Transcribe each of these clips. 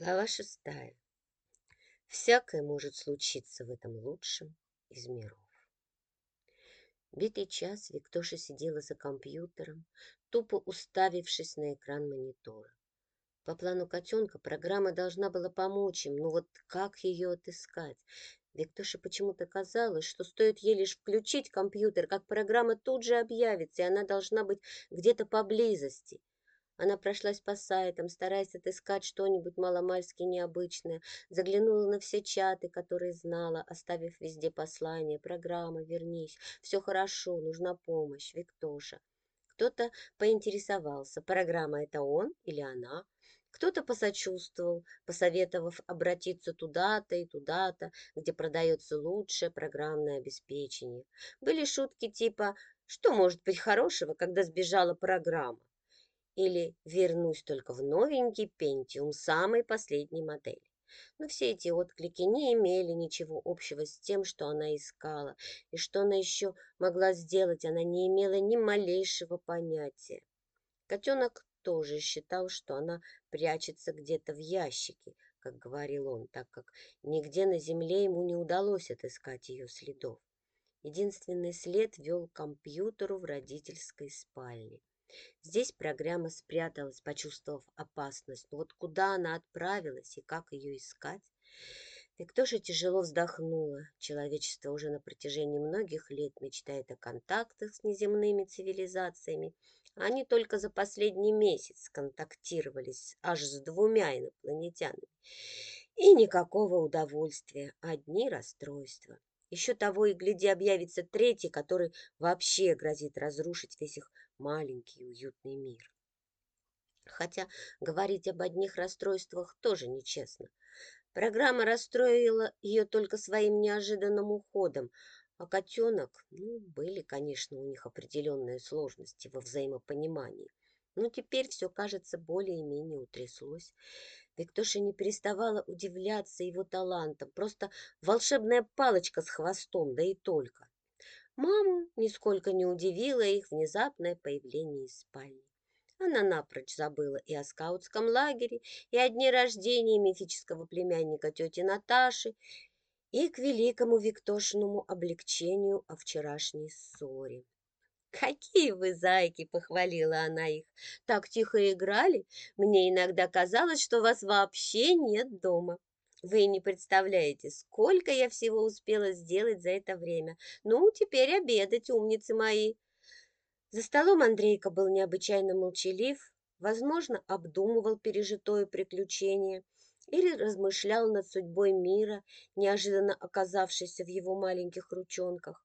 Глава шестая. Всякое может случиться в этом лучшем из миров. Битый час Виктоша сидела за компьютером, тупо уставившись на экран монитора. По плану котенка программа должна была помочь им, но вот как ее отыскать? Виктоше почему-то казалось, что стоит ей лишь включить компьютер, как программа тут же объявится, и она должна быть где-то поблизости. Она прошлась по сайтам, стараясь отыскать что-нибудь маломальски необычное, заглянула на все чаты, которые знала, оставив везде послание, программа, вернись, все хорошо, нужна помощь, Виктоша. Кто-то поинтересовался, программа это он или она, кто-то посочувствовал, посоветовав обратиться туда-то и туда-то, где продается лучшее программное обеспечение. Были шутки типа «Что может быть хорошего, когда сбежала программа?» Или вернусь только в новенький Пентиум самой последней модели. Но все эти отклики не имели ничего общего с тем, что она искала, и что она еще могла сделать, она не имела ни малейшего понятия. Котенок тоже считал, что она прячется где-то в ящике, как говорил он, так как нигде на земле ему не удалось отыскать ее следов. Единственный след вел к компьютеру в родительской спальне. Здесь программа спряталась, почувствовав опасность. Но вот куда она отправилась и как ее искать? Виктоша тяжело вздохнула. Человечество уже на протяжении многих лет мечтает о контактах с неземными цивилизациями. Они только за последний месяц контактировались аж с двумя инопланетянами. И никакого удовольствия, одни расстройства. Еще того и гляди объявится третий, который вообще грозит разрушить весь их маленький уютный мир. Хотя говорить об одних расстройствах тоже нечестно. Программа расстроила ее только своим неожиданным уходом, а котенок, ну, были, конечно, у них определенные сложности во взаимопонимании. Но теперь все, кажется, более-менее утряслось. Виктоша не переставала удивляться его талантам. Просто волшебная палочка с хвостом, да и только. Маму нисколько не удивило их внезапное появление из спальни. Она напрочь забыла и о скаутском лагере, и о дне рождения мифического племянника тети Наташи, и к великому Виктошиному облегчению о вчерашней ссоре. «Какие вы зайки!» — похвалила она их. «Так тихо играли, мне иногда казалось, что вас вообще нет дома. Вы не представляете, сколько я всего успела сделать за это время. Ну, теперь обедать, умницы мои!» За столом Андрейка был необычайно молчалив, возможно, обдумывал пережитое приключение или размышлял над судьбой мира, неожиданно оказавшейся в его маленьких ручонках.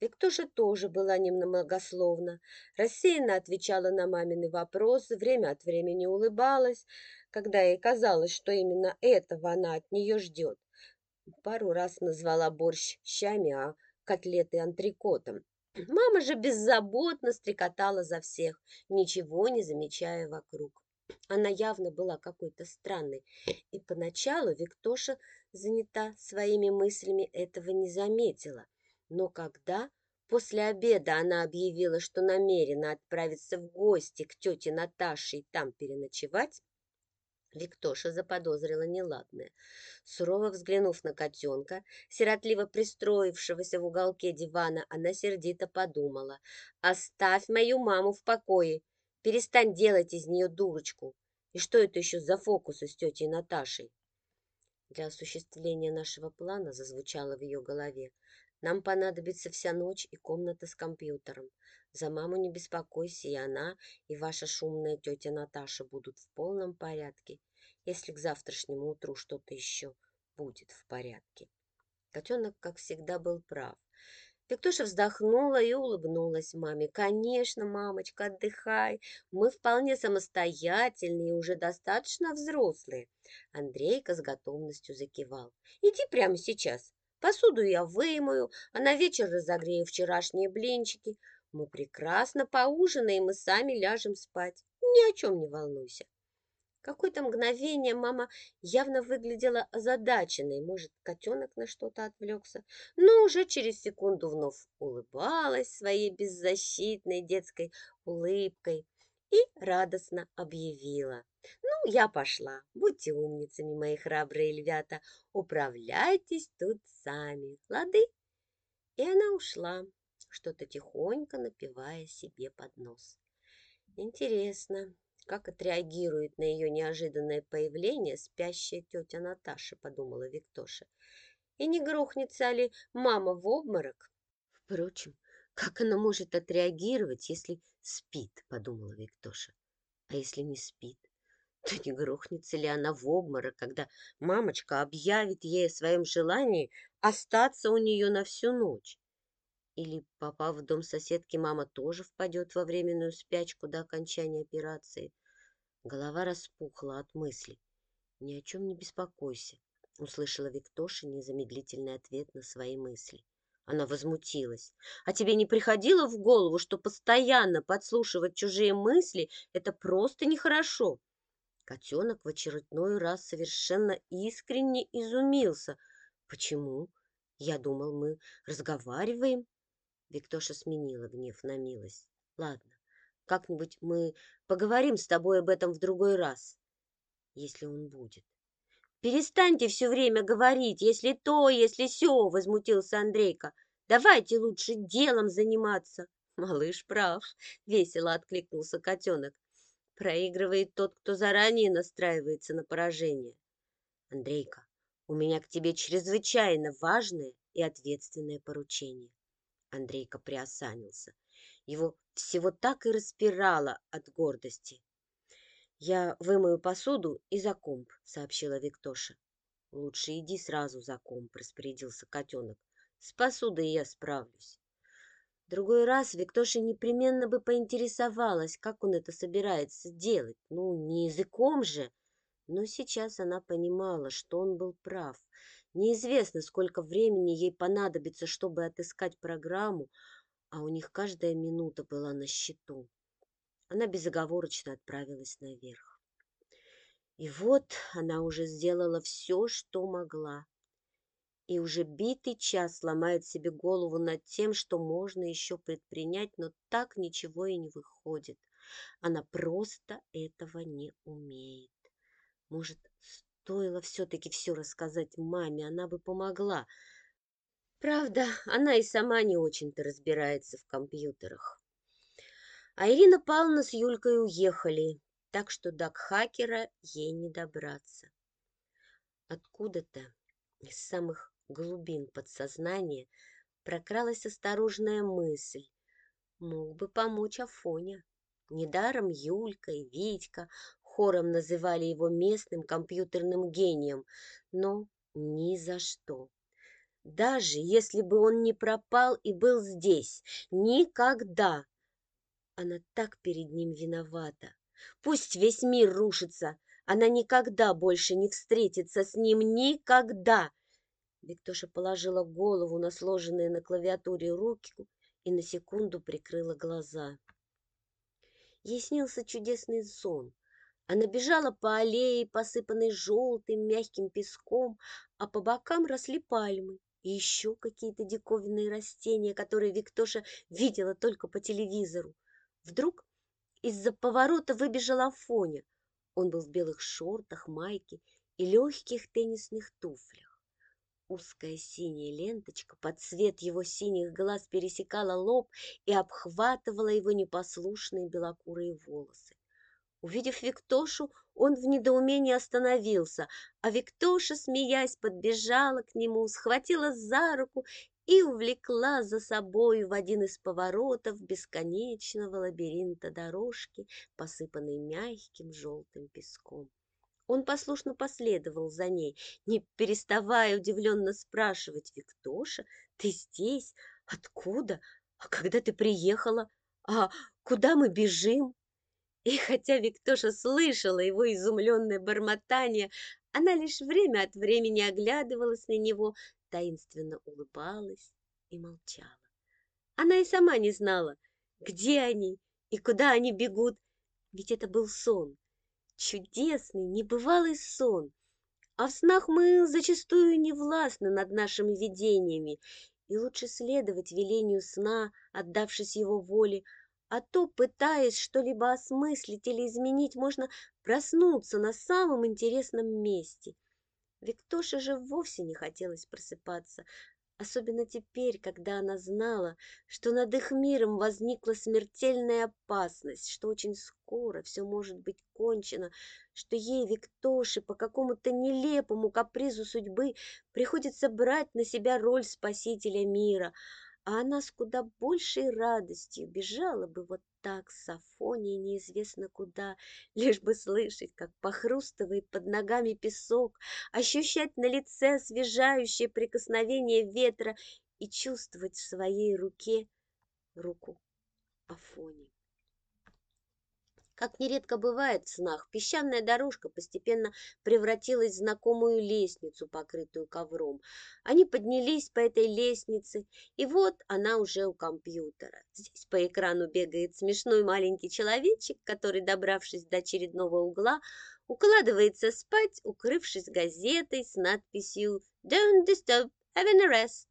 Виктоша тоже была немногословна, рассеянно отвечала на мамины вопросы, время от времени улыбалась, когда ей казалось, что именно этого она от нее ждет. Пару раз назвала борщ щами, а котлеты антрикотом. Мама же беззаботно стрекотала за всех, ничего не замечая вокруг. Она явно была какой-то странной, и поначалу Виктоша, занята своими мыслями, этого не заметила. Но когда после обеда она объявила, что намерена отправиться в гости к тете Наташе и там переночевать, Виктоша заподозрила неладное. Сурово взглянув на котенка, сиротливо пристроившегося в уголке дивана, она сердито подумала. «Оставь мою маму в покое! Перестань делать из нее дурочку! И что это еще за фокусы с тетей Наташей?» Для осуществления нашего плана зазвучало в ее голове. Нам понадобится вся ночь и комната с компьютером. За маму не беспокойся, и она, и ваша шумная тетя Наташа будут в полном порядке, если к завтрашнему утру что-то еще будет в порядке. Котенок, как всегда, был прав. Виктоша вздохнула и улыбнулась маме. «Конечно, мамочка, отдыхай. Мы вполне самостоятельные и уже достаточно взрослые». Андрейка с готовностью закивал. «Иди прямо сейчас. Посуду я вымою, а на вечер разогрею вчерашние блинчики. Мы прекрасно поужинаем и сами ляжем спать. Ни о чем не волнуйся. Какое-то мгновение мама явно выглядела озадаченной. Может, котенок на что-то отвлекся. Но уже через секунду вновь улыбалась своей беззащитной детской улыбкой и радостно объявила. «Ну, я пошла. Будьте умницами, мои храбрые львята. Управляйтесь тут сами. Лады?» И она ушла, что-то тихонько напивая себе под нос. Интересно, как отреагирует на ее неожиданное появление спящая тетя Наташа, подумала Виктоша. И не грохнется ли мама в обморок? Впрочем, как она может отреагировать, если спит, подумала Виктоша. А если не спит, то не грохнется ли она в обморок, когда мамочка объявит ей о своем желании остаться у нее на всю ночь? Или, попав в дом соседки, мама тоже впадет во временную спячку до окончания операции. Голова распухла от мыслей. «Ни о чем не беспокойся», — услышала Виктоша незамедлительный ответ на свои мысли. Она возмутилась. «А тебе не приходило в голову, что постоянно подслушивать чужие мысли — это просто нехорошо?» Котенок в очередной раз совершенно искренне изумился. «Почему? Я думал, мы разговариваем». Виктоша сменила гнев на милость. Ладно, как-нибудь мы поговорим с тобой об этом в другой раз, если он будет. Перестаньте все время говорить, если то, если сё, возмутился Андрейка. Давайте лучше делом заниматься. Малыш прав, весело откликнулся котенок. Проигрывает тот, кто заранее настраивается на поражение. Андрейка, у меня к тебе чрезвычайно важное и ответственное поручение. Андрейка приосанился. Его всего так и распирало от гордости. «Я вымою посуду и за комп», — сообщила Виктоша. «Лучше иди сразу за комп», — распорядился котенок. «С посудой я справлюсь». Другой раз Виктоша непременно бы поинтересовалась, как он это собирается делать. Ну, не языком же. Но сейчас она понимала, что он был прав. Неизвестно, сколько времени ей понадобится, чтобы отыскать программу, а у них каждая минута была на счету. Она безоговорочно отправилась наверх. И вот она уже сделала все, что могла. И уже битый час ломает себе голову над тем, что можно еще предпринять, но так ничего и не выходит. Она просто этого не умеет. Может, Стоило все-таки все рассказать маме, она бы помогла. Правда, она и сама не очень-то разбирается в компьютерах. А Ирина Павловна с Юлькой уехали, так что до хакера ей не добраться. Откуда-то из самых глубин подсознания прокралась осторожная мысль. Мог бы помочь Афоня. Недаром Юлька и Витька хором называли его местным компьютерным гением, но ни за что. Даже если бы он не пропал и был здесь, никогда. Она так перед ним виновата. Пусть весь мир рушится, она никогда больше не встретится с ним, никогда. Виктоша положила голову на сложенные на клавиатуре руки и на секунду прикрыла глаза. Ей снился чудесный сон. Она бежала по аллее, посыпанной желтым мягким песком, а по бокам росли пальмы и еще какие-то диковинные растения, которые Виктоша видела только по телевизору. Вдруг из-за поворота выбежал Афоня. Он был в белых шортах, майке и легких теннисных туфлях. Узкая синяя ленточка под цвет его синих глаз пересекала лоб и обхватывала его непослушные белокурые волосы. Увидев Виктошу, он в недоумении остановился, а Виктоша, смеясь, подбежала к нему, схватила за руку и увлекла за собой в один из поворотов бесконечного лабиринта дорожки, посыпанной мягким желтым песком. Он послушно последовал за ней, не переставая удивленно спрашивать, «Виктоша, ты здесь? Откуда? А когда ты приехала? А куда мы бежим?» И хотя Виктоша слышала его изумленное бормотание, она лишь время от времени оглядывалась на него, таинственно улыбалась и молчала. Она и сама не знала, где они и куда они бегут, ведь это был сон, чудесный, небывалый сон. А в снах мы зачастую не властны над нашими видениями, и лучше следовать велению сна, отдавшись его воле, а то, пытаясь что-либо осмыслить или изменить, можно проснуться на самом интересном месте. Виктоше же вовсе не хотелось просыпаться, особенно теперь, когда она знала, что над их миром возникла смертельная опасность, что очень скоро все может быть кончено, что ей, Виктоше, по какому-то нелепому капризу судьбы приходится брать на себя роль спасителя мира — а она с куда большей радостью бежала бы вот так с Афонией неизвестно куда, лишь бы слышать, как похрустывает под ногами песок, ощущать на лице освежающее прикосновение ветра и чувствовать в своей руке руку Афонии. Как нередко бывает в снах, песчаная дорожка постепенно превратилась в знакомую лестницу, покрытую ковром. Они поднялись по этой лестнице, и вот она уже у компьютера. Здесь по экрану бегает смешной маленький человечек, который, добравшись до очередного угла, укладывается спать, укрывшись газетой с надписью «Don't disturb, having a rest».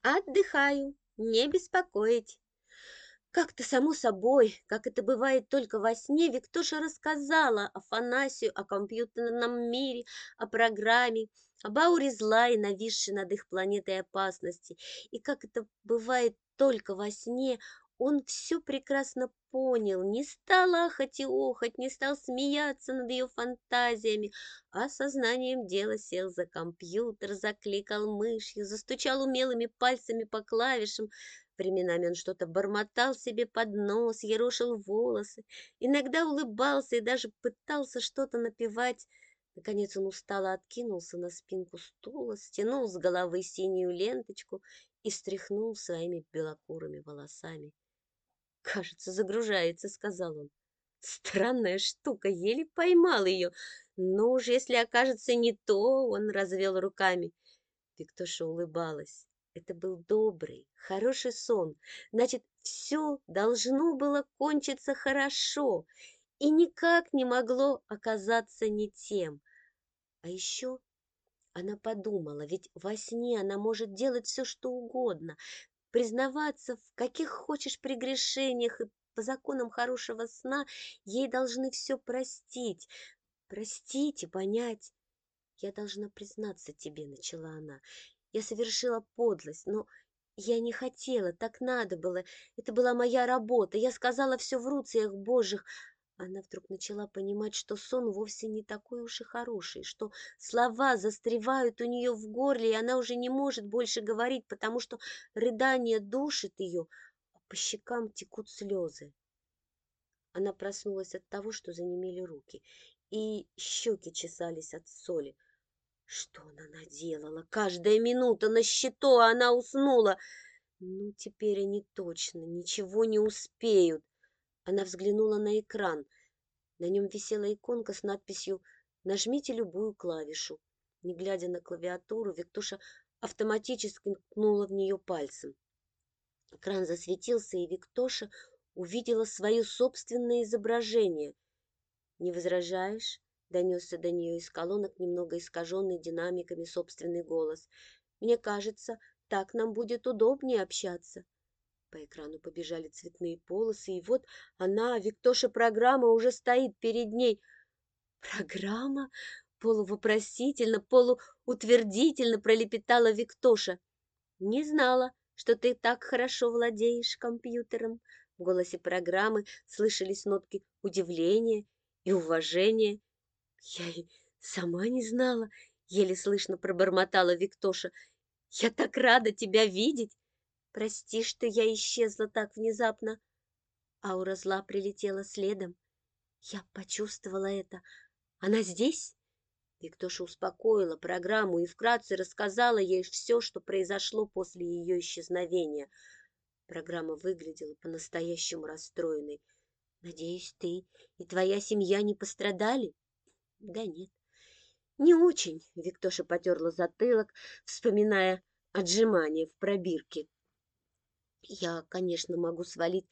«Отдыхаю, не беспокоить». Как-то само собой, как это бывает только во сне, Виктоша рассказала Афанасию о компьютерном мире, о программе, об ауре зла и нависшей над их планетой опасности. И как это бывает только во сне, он все прекрасно понял, не стал ахать и охать, не стал смеяться над ее фантазиями, а сознанием дела сел за компьютер, закликал мышью, застучал умелыми пальцами по клавишам, Временами он что-то бормотал себе под нос, ерошил волосы, иногда улыбался и даже пытался что-то напевать. Наконец он устало откинулся на спинку стула, стянул с головы синюю ленточку и стряхнул своими белокурыми волосами. «Кажется, загружается», — сказал он. «Странная штука, еле поймал ее. Но уж если окажется не то, он развел руками». Виктоша улыбалась. Это был добрый, хороший сон. Значит, все должно было кончиться хорошо и никак не могло оказаться не тем. А еще она подумала, ведь во сне она может делать все, что угодно, признаваться в каких хочешь прегрешениях, и по законам хорошего сна ей должны все простить, простить и понять. «Я должна признаться тебе», — начала она, я совершила подлость, но я не хотела, так надо было. Это была моя работа. Я сказала все в руцах божьих. Она вдруг начала понимать, что сон вовсе не такой уж и хороший, что слова застревают у нее в горле, и она уже не может больше говорить, потому что рыдание душит ее, а по щекам текут слезы. Она проснулась от того, что занемели руки, и щеки чесались от соли. Что она наделала? Каждая минута на счету, а она уснула. Ну, теперь они точно ничего не успеют. Она взглянула на экран. На нем висела иконка с надписью «Нажмите любую клавишу». Не глядя на клавиатуру, Виктуша автоматически ткнула в нее пальцем. Экран засветился, и Виктоша увидела свое собственное изображение. «Не возражаешь?» Донесся до нее из колонок немного искаженный динамиками собственный голос. «Мне кажется, так нам будет удобнее общаться». По экрану побежали цветные полосы, и вот она, Виктоша программа, уже стоит перед ней. «Программа?» — полувопросительно, полуутвердительно пролепетала Виктоша. «Не знала, что ты так хорошо владеешь компьютером». В голосе программы слышались нотки удивления и уважения. Я и сама не знала, еле слышно пробормотала Виктоша. Я так рада тебя видеть. Прости, что я исчезла так внезапно. Аура зла прилетела следом. Я почувствовала это. Она здесь? Виктоша успокоила программу и вкратце рассказала ей все, что произошло после ее исчезновения. Программа выглядела по-настоящему расстроенной. «Надеюсь, ты и твоя семья не пострадали?» Да нет, не очень, Виктоша потерла затылок, вспоминая отжимание в пробирке. Я, конечно, могу свалить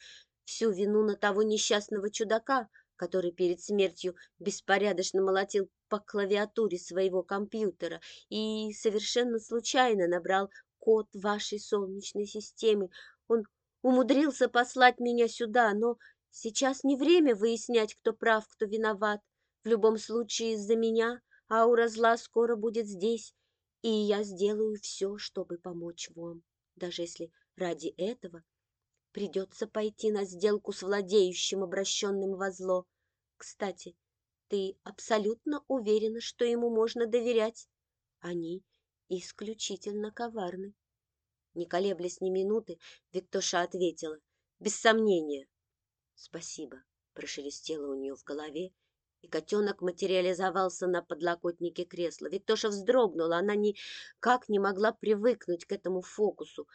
всю вину на того несчастного чудака, который перед смертью беспорядочно молотил по клавиатуре своего компьютера и совершенно случайно набрал код вашей солнечной системы. Он умудрился послать меня сюда, но сейчас не время выяснять, кто прав, кто виноват. В любом случае, из-за меня аура зла скоро будет здесь, и я сделаю все, чтобы помочь вам, даже если ради этого придется пойти на сделку с владеющим, обращенным во зло. Кстати, ты абсолютно уверена, что ему можно доверять? Они исключительно коварны. Не колеблясь ни минуты, Виктоша ответила. Без сомнения. Спасибо, прошелестело у нее в голове, и котенок материализовался на подлокотнике кресла. Виктоша вздрогнула, она никак не могла привыкнуть к этому фокусу.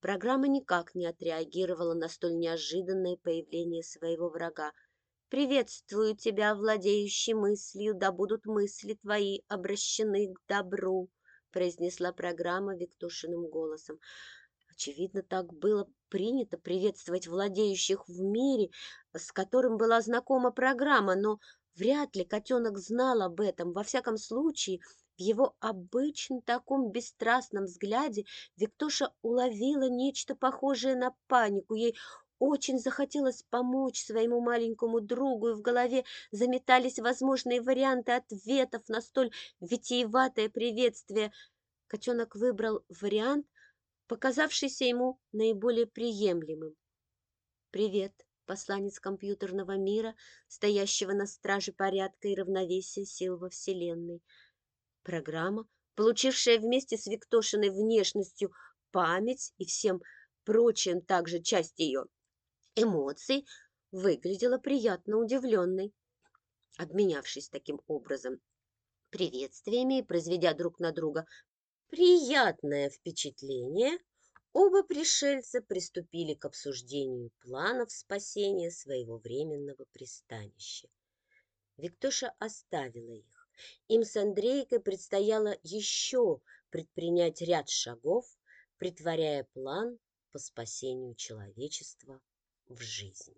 Программа никак не отреагировала на столь неожиданное появление своего врага. «Приветствую тебя, владеющий мыслью, да будут мысли твои обращены к добру», произнесла программа Виктошиным голосом. Очевидно, так было принято приветствовать владеющих в мире, с которым была знакома программа, но вряд ли котенок знал об этом. Во всяком случае, в его обычном таком бесстрастном взгляде Виктоша уловила нечто похожее на панику. Ей очень захотелось помочь своему маленькому другу, и в голове заметались возможные варианты ответов на столь витиеватое приветствие. Котенок выбрал вариант, показавшийся ему наиболее приемлемым. «Привет, посланец компьютерного мира, стоящего на страже порядка и равновесия сил во Вселенной». Программа, получившая вместе с Виктошиной внешностью память и всем прочим также часть ее эмоций, выглядела приятно удивленной. Обменявшись таким образом приветствиями и произведя друг на друга приятное впечатление, оба пришельца приступили к обсуждению планов спасения своего временного пристанища. Виктоша оставила их. Им с Андрейкой предстояло еще предпринять ряд шагов, притворяя план по спасению человечества в жизнь.